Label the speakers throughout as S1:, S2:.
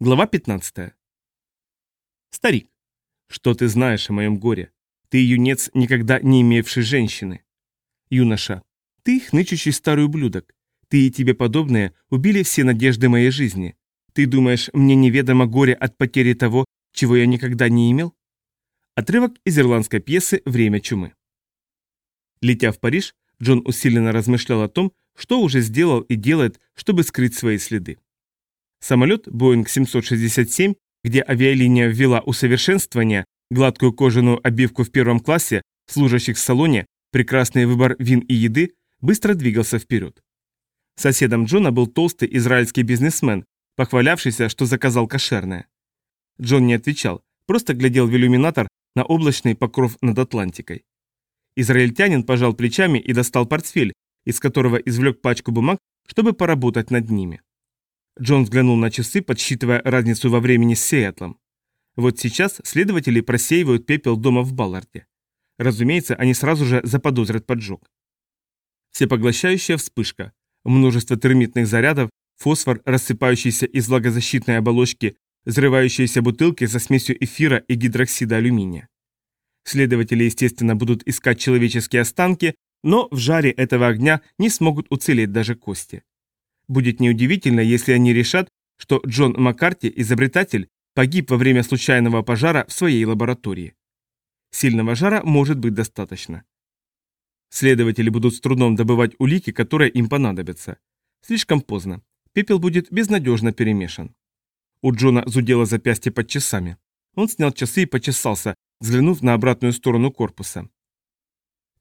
S1: Глава 15. Старик, что ты знаешь о моем горе? Ты юнец, никогда не имевший женщины. Юноша, ты хнычущий старый ублюдок. Ты и тебе подобные убили все надежды моей жизни. Ты думаешь, мне неведомо горе от потери того, чего я никогда не имел? Отрывок из ирландской пьесы «Время чумы». Летя в Париж, Джон усиленно размышлял о том, что уже сделал и делает, чтобы скрыть свои следы. Самолет Boeing 767, где авиалиния ввела усовершенствование, гладкую кожаную обивку в первом классе, служащих в салоне, прекрасный выбор вин и еды, быстро двигался вперед. Соседом Джона был толстый израильский бизнесмен, похвалявшийся, что заказал кошерное. Джон не отвечал, просто глядел в иллюминатор на облачный покров над Атлантикой. Израильтянин пожал плечами и достал портфель, из которого извлек пачку бумаг, чтобы поработать над ними. Джон взглянул на часы, подсчитывая разницу во времени с Сиэтлом. Вот сейчас следователи просеивают пепел дома в Балларде. Разумеется, они сразу же заподозрят поджог. Всепоглощающая вспышка, множество термитных зарядов, фосфор, рассыпающийся из влагозащитной оболочки, взрывающиеся бутылки со смесью эфира и гидроксида алюминия. Следователи, естественно, будут искать человеческие останки, но в жаре этого огня не смогут уцелеть даже кости. Будет неудивительно, если они решат, что Джон Маккарти, изобретатель, погиб во время случайного пожара в своей лаборатории. Сильного жара может быть достаточно. Следователи будут с трудом добывать улики, которые им понадобятся. Слишком поздно. Пепел будет безнадежно перемешан. У Джона зудело запястье под часами. Он снял часы и почесался, взглянув на обратную сторону корпуса.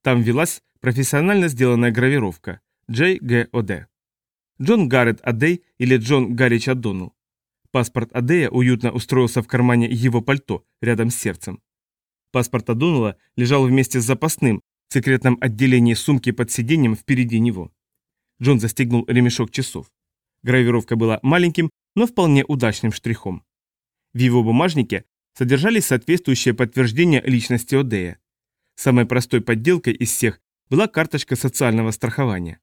S1: Там велась профессионально сделанная гравировка JGOD. Джон Гаррет Адей или Джон Гаррич Аддонал. Паспорт Адея уютно устроился в кармане его пальто, рядом с сердцем. Паспорт Адонала лежал вместе с запасным, в секретном отделении сумки под сиденьем впереди него. Джон застегнул ремешок часов. Гравировка была маленьким, но вполне удачным штрихом. В его бумажнике содержались соответствующие подтверждения личности Одея. Самой простой подделкой из всех была карточка социального страхования.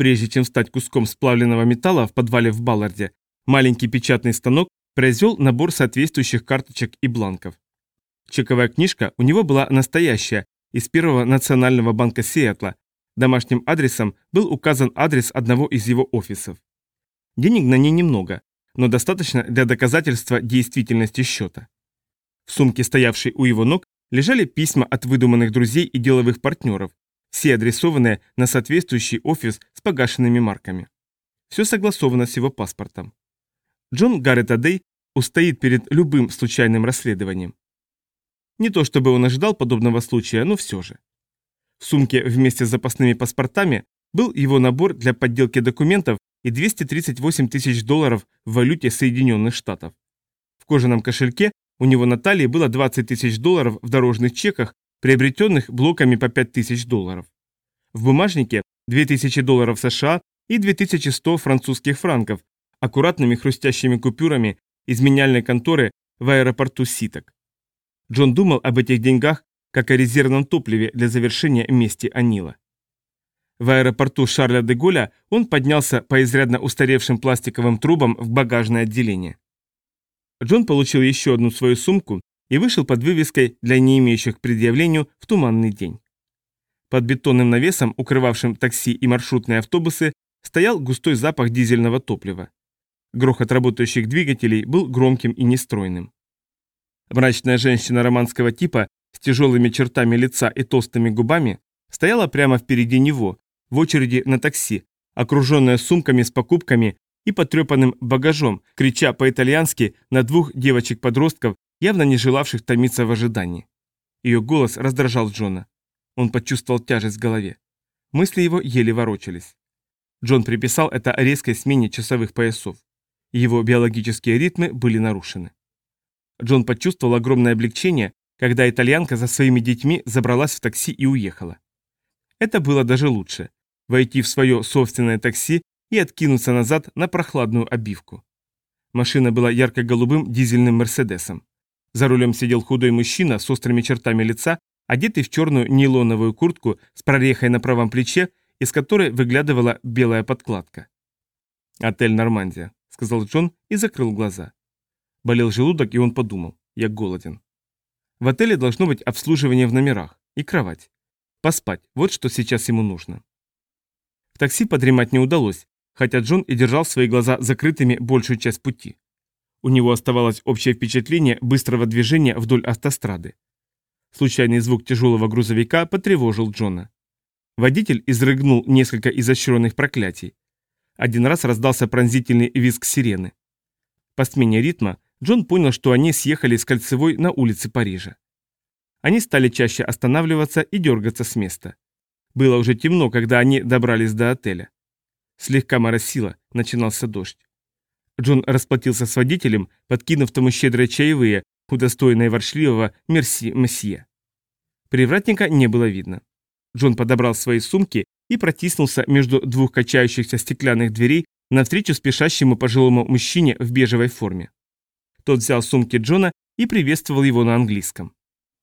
S1: Прежде чем стать куском сплавленного металла в подвале в Балларде, маленький печатный станок произвел набор соответствующих карточек и бланков. Чековая книжка у него была настоящая, из Первого национального банка Сиэтла. Домашним адресом был указан адрес одного из его офисов. Денег на ней немного, но достаточно для доказательства действительности счета. В сумке, стоявшей у его ног, лежали письма от выдуманных друзей и деловых партнеров, все адресованные на соответствующий офис с погашенными марками. Все согласовано с его паспортом. Джон Гаррет Адей устоит перед любым случайным расследованием. Не то чтобы он ожидал подобного случая, но все же. В сумке вместе с запасными паспортами был его набор для подделки документов и 238 тысяч долларов в валюте Соединенных Штатов. В кожаном кошельке у него на талии было 20 тысяч долларов в дорожных чеках приобретенных блоками по 5000 долларов. В бумажнике 2000 долларов США и 2100 французских франков, аккуратными хрустящими купюрами из меняльной конторы в аэропорту Ситок. Джон думал об этих деньгах как о резервном топливе для завершения мести Анила. В аэропорту Шарля де Голля он поднялся по изрядно устаревшим пластиковым трубам в багажное отделение. Джон получил еще одну свою сумку и вышел под вывеской для не имеющих предъявлению в туманный день. Под бетонным навесом, укрывавшим такси и маршрутные автобусы, стоял густой запах дизельного топлива. Грохот работающих двигателей был громким и нестройным. Мрачная женщина романского типа с тяжелыми чертами лица и толстыми губами стояла прямо впереди него, в очереди на такси, окруженная сумками с покупками и потрепанным багажом, крича по-итальянски на двух девочек-подростков явно не желавших томиться в ожидании. Ее голос раздражал Джона. Он почувствовал тяжесть в голове. Мысли его еле ворочались. Джон приписал это резкой смене часовых поясов. Его биологические ритмы были нарушены. Джон почувствовал огромное облегчение, когда итальянка за своими детьми забралась в такси и уехала. Это было даже лучше – войти в свое собственное такси и откинуться назад на прохладную обивку. Машина была ярко-голубым дизельным «Мерседесом». За рулем сидел худой мужчина с острыми чертами лица, одетый в черную нейлоновую куртку с прорехой на правом плече, из которой выглядывала белая подкладка. «Отель Нормандия», — сказал Джон и закрыл глаза. Болел желудок, и он подумал, я голоден. В отеле должно быть обслуживание в номерах и кровать. Поспать, вот что сейчас ему нужно. В такси подремать не удалось, хотя Джон и держал свои глаза закрытыми большую часть пути. У него оставалось общее впечатление быстрого движения вдоль автострады. Случайный звук тяжелого грузовика потревожил Джона. Водитель изрыгнул несколько изощренных проклятий. Один раз раздался пронзительный визг сирены. По смене ритма Джон понял, что они съехали с кольцевой на улице Парижа. Они стали чаще останавливаться и дергаться с места. Было уже темно, когда они добрались до отеля. Слегка моросило, начинался дождь. Джон расплатился с водителем, подкинув тому щедрые чаевые, удостоенные ворчливого «мерси, месье». Привратника не было видно. Джон подобрал свои сумки и протиснулся между двух качающихся стеклянных дверей навстречу спешащему пожилому мужчине в бежевой форме. Тот взял сумки Джона и приветствовал его на английском.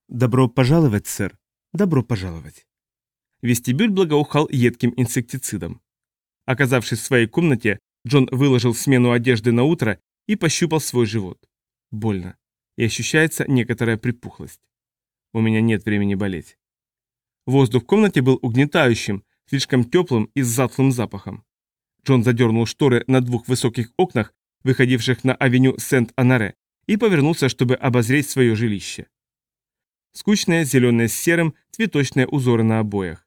S1: «Добро пожаловать, сэр. Добро пожаловать». Вестибюль благоухал едким инсектицидом. Оказавшись в своей комнате, Джон выложил смену одежды на утро и пощупал свой живот. Больно. И ощущается некоторая припухлость. У меня нет времени болеть. Воздух в комнате был угнетающим, слишком теплым и с затлым запахом. Джон задернул шторы на двух высоких окнах, выходивших на авеню Сент-Анаре, и повернулся, чтобы обозреть свое жилище. Скучное, зеленое с серым, цветочные узоры на обоях.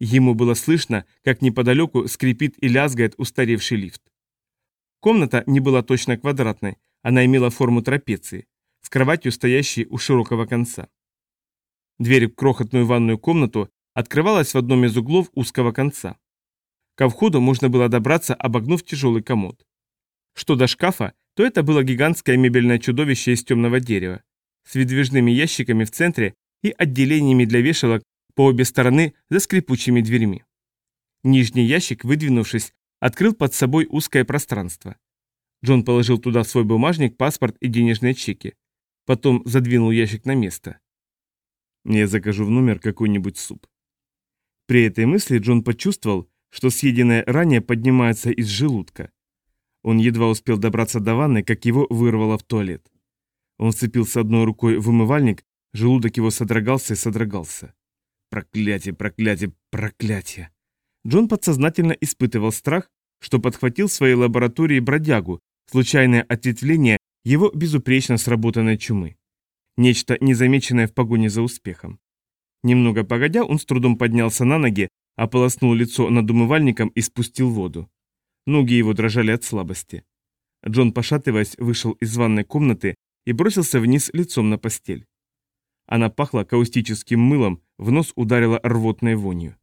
S1: Ему было слышно, как неподалеку скрипит и лязгает устаревший лифт. Комната не была точно квадратной, она имела форму трапеции, с кроватью, стоящей у широкого конца. Дверь в крохотную ванную комнату открывалась в одном из углов узкого конца. Ко входу можно было добраться, обогнув тяжелый комод. Что до шкафа, то это было гигантское мебельное чудовище из темного дерева, с выдвижными ящиками в центре и отделениями для вешалок по обе стороны за скрипучими дверьми. Нижний ящик, выдвинувшись, открыл под собой узкое пространство. Джон положил туда свой бумажник, паспорт и денежные чеки. Потом задвинул ящик на место. Я закажу в номер какой-нибудь суп. При этой мысли Джон почувствовал, что съеденное ранее поднимается из желудка. Он едва успел добраться до ванны, как его вырвало в туалет. Он вцепился одной рукой в умывальник, желудок его содрогался и содрогался. Проклятие, проклятие, проклятие. Джон подсознательно испытывал страх, что подхватил в своей лаборатории бродягу, случайное ответвление его безупречно сработанной чумы. Нечто незамеченное в погоне за успехом. Немного погодя, он с трудом поднялся на ноги, ополоснул лицо над умывальником и спустил воду. Ноги его дрожали от слабости. Джон, пошатываясь, вышел из ванной комнаты и бросился вниз лицом на постель. Она пахла каустическим мылом, в нос ударила рвотной вонью.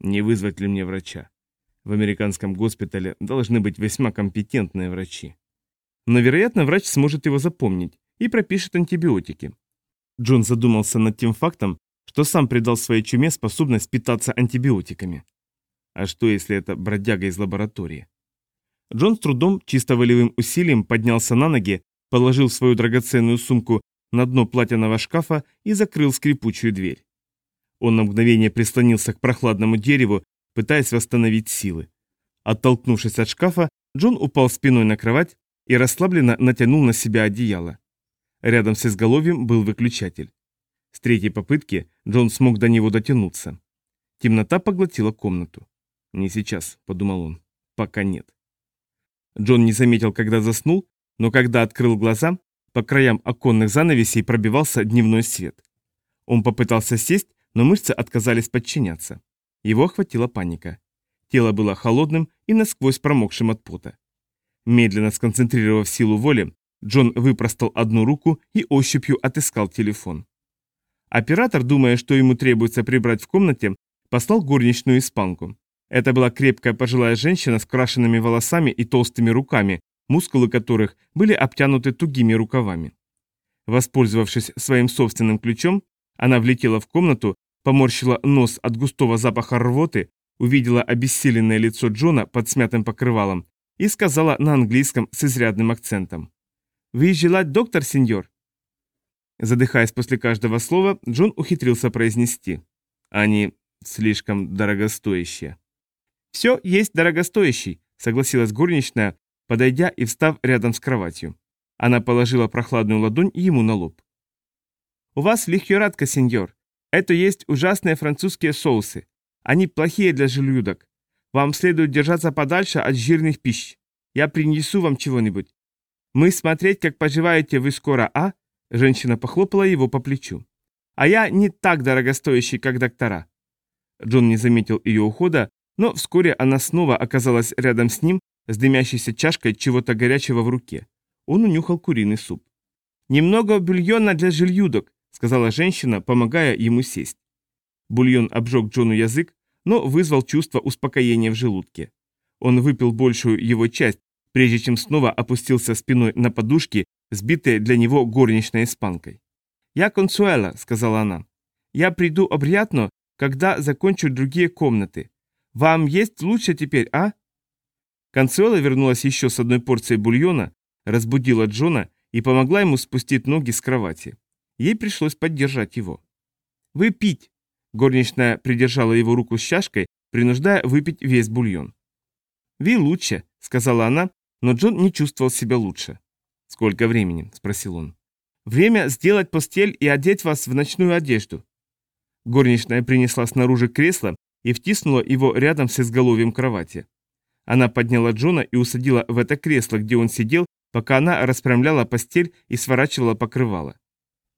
S1: Не вызвать ли мне врача? В американском госпитале должны быть весьма компетентные врачи. Но, вероятно, врач сможет его запомнить и пропишет антибиотики. Джон задумался над тем фактом, что сам придал своей чуме способность питаться антибиотиками. А что, если это бродяга из лаборатории? Джон с трудом, чисто волевым усилием поднялся на ноги, положил свою драгоценную сумку на дно платяного шкафа и закрыл скрипучую дверь. Он на мгновение прислонился к прохладному дереву, пытаясь восстановить силы. Оттолкнувшись от шкафа, Джон упал спиной на кровать и расслабленно натянул на себя одеяло. Рядом с изголовьем был выключатель. С третьей попытки Джон смог до него дотянуться. Темнота поглотила комнату. «Не сейчас», — подумал он. «Пока нет». Джон не заметил, когда заснул, но когда открыл глаза, по краям оконных занавесей пробивался дневной свет. Он попытался сесть, но мышцы отказались подчиняться. Его охватила паника. Тело было холодным и насквозь промокшим от пота. Медленно сконцентрировав силу воли, Джон выпростал одну руку и ощупью отыскал телефон. Оператор, думая, что ему требуется прибрать в комнате, послал горничную испанку. Это была крепкая пожилая женщина с крашенными волосами и толстыми руками, мускулы которых были обтянуты тугими рукавами. Воспользовавшись своим собственным ключом, она влетела в комнату, поморщила нос от густого запаха рвоты, увидела обессиленное лицо Джона под смятым покрывалом и сказала на английском с изрядным акцентом. «Вы желать доктор, сеньор?» Задыхаясь после каждого слова, Джон ухитрился произнести. «Они слишком дорогостоящие». «Все есть дорогостоящий», — согласилась горничная, подойдя и встав рядом с кроватью. Она положила прохладную ладонь ему на лоб. «У вас лихорадка, сеньор. Это есть ужасные французские соусы. Они плохие для желудок. Вам следует держаться подальше от жирных пищ. Я принесу вам чего-нибудь. Мы смотреть, как поживаете вы скоро, а?» Женщина похлопала его по плечу. «А я не так дорогостоящий, как доктора». Джон не заметил ее ухода, но вскоре она снова оказалась рядом с ним с дымящейся чашкой чего-то горячего в руке. Он унюхал куриный суп. «Немного бульона для жильюдок», — сказала женщина, помогая ему сесть. Бульон обжег Джону язык, но вызвал чувство успокоения в желудке. Он выпил большую его часть, прежде чем снова опустился спиной на подушки, сбитые для него горничной испанкой. «Я Консуэла», — сказала она. «Я приду обрядно, когда закончу другие комнаты. Вам есть лучше теперь, а?» Консуэла вернулась еще с одной порцией бульона, разбудила Джона и помогла ему спустить ноги с кровати. Ей пришлось поддержать его. «Вы пить!» Горничная придержала его руку с чашкой, принуждая выпить весь бульон. «Ви лучше», — сказала она, но Джон не чувствовал себя лучше. «Сколько времени?» — спросил он. «Время сделать постель и одеть вас в ночную одежду». Горничная принесла снаружи кресло и втиснула его рядом с изголовьем кровати. Она подняла Джона и усадила в это кресло, где он сидел, пока она распрямляла постель и сворачивала покрывало.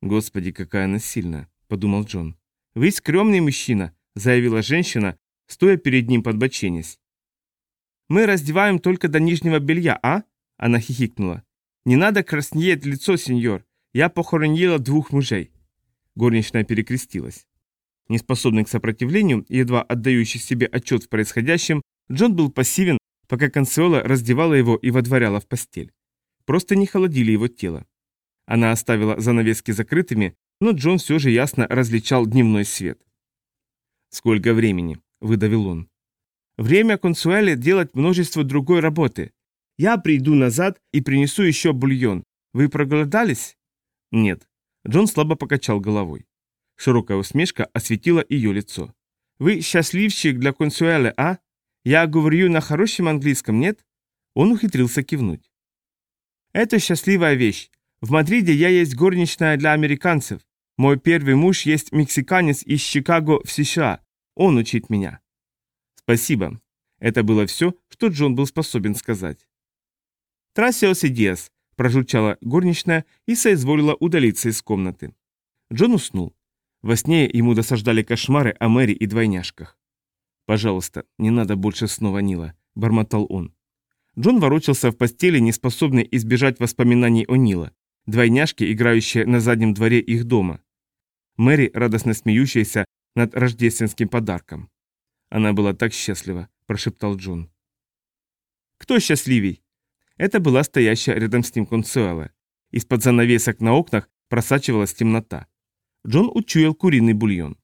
S1: «Господи, какая она сильная», — подумал Джон. «Вы скромный мужчина», — заявила женщина, стоя перед ним подбоченясь. «Мы раздеваем только до нижнего белья, а?» — она хихикнула. «Не надо краснеть лицо, сеньор. Я похоронила двух мужей». Горничная перекрестилась. Неспособный к сопротивлению и едва отдающий себе отчет в происходящем, Джон был пассивен, пока Консуэла раздевала его и водворяла в постель. Просто не холодили его тело. Она оставила занавески закрытыми, но Джон все же ясно различал дневной свет. «Сколько времени?» – выдавил он. «Время Консуэле делать множество другой работы. Я приду назад и принесу еще бульон. Вы проголодались?» «Нет». Джон слабо покачал головой. Широкая усмешка осветила ее лицо. «Вы счастливчик для Консуэле, а? Я говорю на хорошем английском, нет?» Он ухитрился кивнуть. «Это счастливая вещь. В Мадриде я есть горничная для американцев. Мой первый муж есть мексиканец из Чикаго в США. Он учит меня». «Спасибо». Это было все, что Джон был способен сказать. «Трасиос и Диас», – прожучала горничная и соизволила удалиться из комнаты. Джон уснул. Во сне ему досаждали кошмары о Мэри и двойняшках. «Пожалуйста, не надо больше снова Нила», — бормотал он. Джон ворочался в постели, не способный избежать воспоминаний о Нила, двойняшки, играющие на заднем дворе их дома. Мэри, радостно смеющаяся над рождественским подарком. «Она была так счастлива», — прошептал Джон. «Кто счастливей?» Это была стоящая рядом с ним Консуэла. Из-под занавесок на окнах просачивалась темнота. Джон учуял куриный бульон.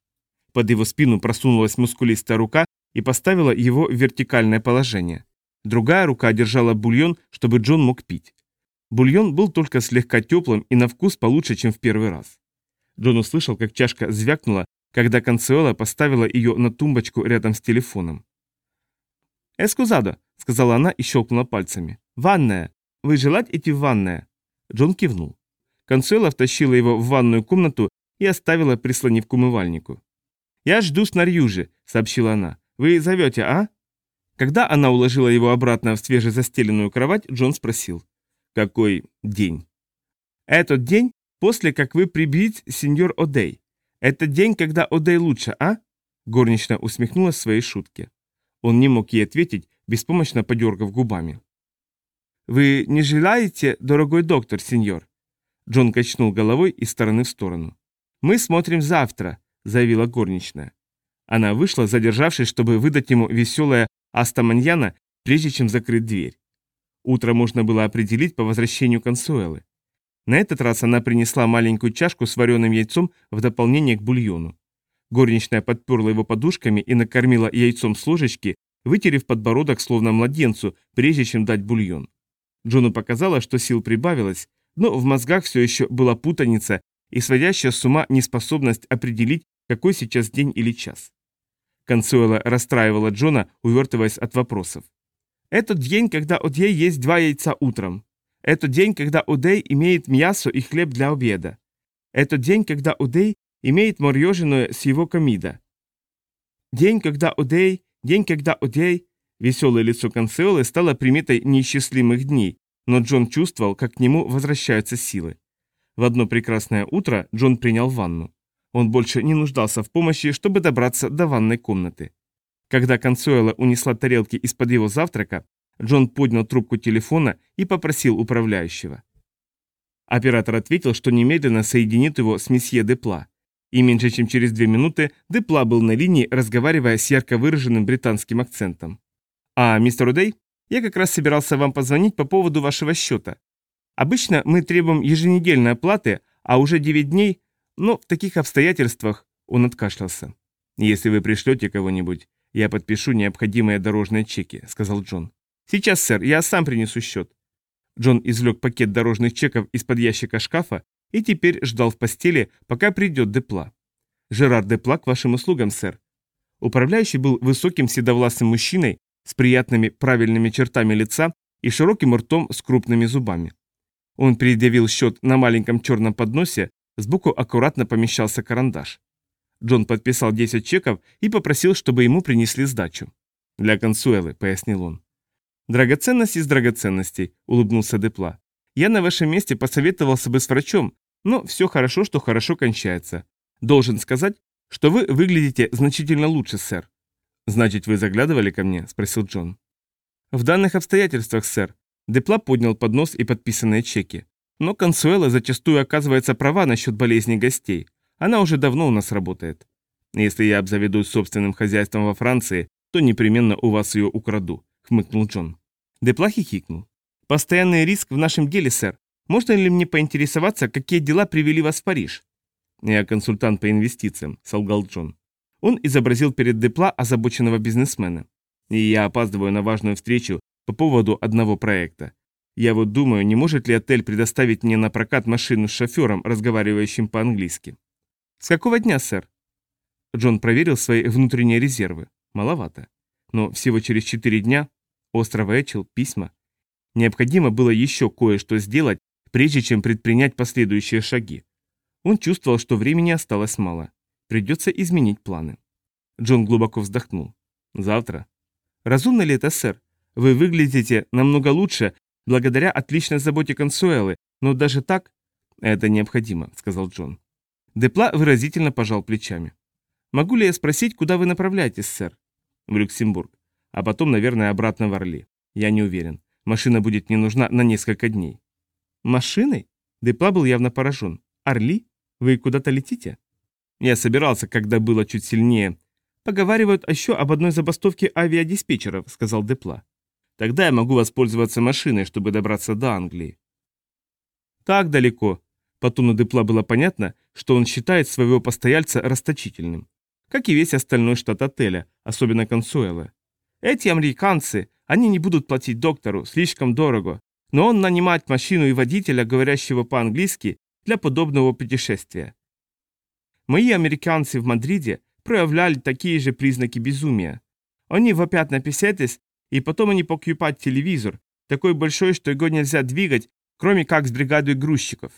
S1: Под его спину просунулась мускулистая рука и поставила его в вертикальное положение. Другая рука держала бульон, чтобы Джон мог пить. Бульон был только слегка теплым и на вкус получше, чем в первый раз. Джон услышал, как чашка звякнула, когда Консуэла поставила ее на тумбочку рядом с телефоном. «Эскузадо», — сказала она и щелкнула пальцами. «Ванная. Вы желать идти в ванная?» Джон кивнул. Консуэла втащила его в ванную комнату и оставила, прислонив к умывальнику. «Я жду снаружи», — сообщила она. Вы зовете, а?» Когда она уложила его обратно в свежезастеленную кровать, Джон спросил. «Какой день?» «Этот день после, как вы прибить сеньор Одей. Это день, когда Одей лучше, а?» Горничная усмехнулась своей шутке. Он не мог ей ответить, беспомощно подергав губами. «Вы не желаете, дорогой доктор, сеньор?» Джон качнул головой из стороны в сторону. «Мы смотрим завтра», — заявила горничная. Она вышла, задержавшись, чтобы выдать ему веселое астаманьяна, прежде чем закрыть дверь. Утро можно было определить по возвращению Консуэлы. На этот раз она принесла маленькую чашку с вареным яйцом в дополнение к бульону. Горничная подперла его подушками и накормила яйцом с ложечки, вытерев подбородок словно младенцу, прежде чем дать бульон. Джону показалось, что сил прибавилось, но в мозгах все еще была путаница и сводящая с ума неспособность определить, какой сейчас день или час. Консуэла расстраивала Джона, увертываясь от вопросов. Это день, когда у Дей есть два яйца утром. Это день, когда Удей имеет мясо и хлеб для обеда. Это день, когда Удей имеет мороженое с его комида. День, когда Удей, день, когда Удей... Веселое лицо Консеолы стало приметой неисчислимых дней, но Джон чувствовал, как к нему возвращаются силы. В одно прекрасное утро Джон принял ванну. Он больше не нуждался в помощи, чтобы добраться до ванной комнаты. Когда Консуэла унесла тарелки из-под его завтрака, Джон поднял трубку телефона и попросил управляющего. Оператор ответил, что немедленно соединит его с месье Депла. И меньше чем через две минуты Депла был на линии, разговаривая с ярко выраженным британским акцентом. «А, мистер Удей, я как раз собирался вам позвонить по поводу вашего счета. Обычно мы требуем еженедельной оплаты, а уже 9 дней, но в таких обстоятельствах он откашлялся. Если вы пришлете кого-нибудь, я подпишу необходимые дорожные чеки», — сказал Джон. «Сейчас, сэр, я сам принесу счет». Джон извлек пакет дорожных чеков из-под ящика шкафа и теперь ждал в постели, пока придет Депла. «Жерар Депла к вашим услугам, сэр». Управляющий был высоким седовласым мужчиной с приятными правильными чертами лица и широким ртом с крупными зубами. Он предъявил счет на маленьком черном подносе, сбоку аккуратно помещался карандаш. Джон подписал 10 чеков и попросил, чтобы ему принесли сдачу. «Для консуэлы», — пояснил он. «Драгоценность из драгоценностей», — улыбнулся Депла. «Я на вашем месте посоветовался бы с врачом, но все хорошо, что хорошо кончается. Должен сказать, что вы выглядите значительно лучше, сэр». «Значит, вы заглядывали ко мне?» — спросил Джон. «В данных обстоятельствах, сэр». Депла поднял поднос и подписанные чеки. Но Консуэла зачастую оказывается права насчет болезни гостей. Она уже давно у нас работает. Если я обзаведусь собственным хозяйством во Франции, то непременно у вас ее украду», — хмыкнул Джон. Депла хихикнул. «Постоянный риск в нашем деле, сэр. Можно ли мне поинтересоваться, какие дела привели вас в Париж?» «Я консультант по инвестициям», — солгал Джон. Он изобразил перед Депла озабоченного бизнесмена. «И я опаздываю на важную встречу по поводу одного проекта. Я вот думаю, не может ли отель предоставить мне на прокат машину с шофером, разговаривающим по-английски?» «С какого дня, сэр?» Джон проверил свои внутренние резервы. Маловато. Но всего через четыре дня остров Эчел, письма. Необходимо было еще кое-что сделать, прежде чем предпринять последующие шаги. Он чувствовал, что времени осталось мало. Придется изменить планы. Джон глубоко вздохнул. Завтра. Разумно ли это, сэр? Вы выглядите намного лучше, благодаря отличной заботе Консуэлы, но даже так... Это необходимо, сказал Джон. Депла выразительно пожал плечами. «Могу ли я спросить, куда вы направляетесь, сэр?» «В Люксембург. А потом, наверное, обратно в Орли. Я не уверен. Машина будет не нужна на несколько дней». «Машиной?» Депла был явно поражен. «Орли? Вы куда-то летите?» Я собирался, когда было чуть сильнее. Поговаривают еще об одной забастовке авиадиспетчеров, сказал Депла. Тогда я могу воспользоваться машиной, чтобы добраться до Англии. Так далеко, по тону Депла было понятно, что он считает своего постояльца расточительным. Как и весь остальной штат отеля, особенно Консуэла. Эти американцы, они не будут платить доктору, слишком дорого. Но он нанимает машину и водителя, говорящего по-английски, для подобного путешествия. Мои американцы в Мадриде проявляли такие же признаки безумия. Они вопят на писетес, и потом они покупают телевизор, такой большой, что его нельзя двигать, кроме как с бригадой грузчиков.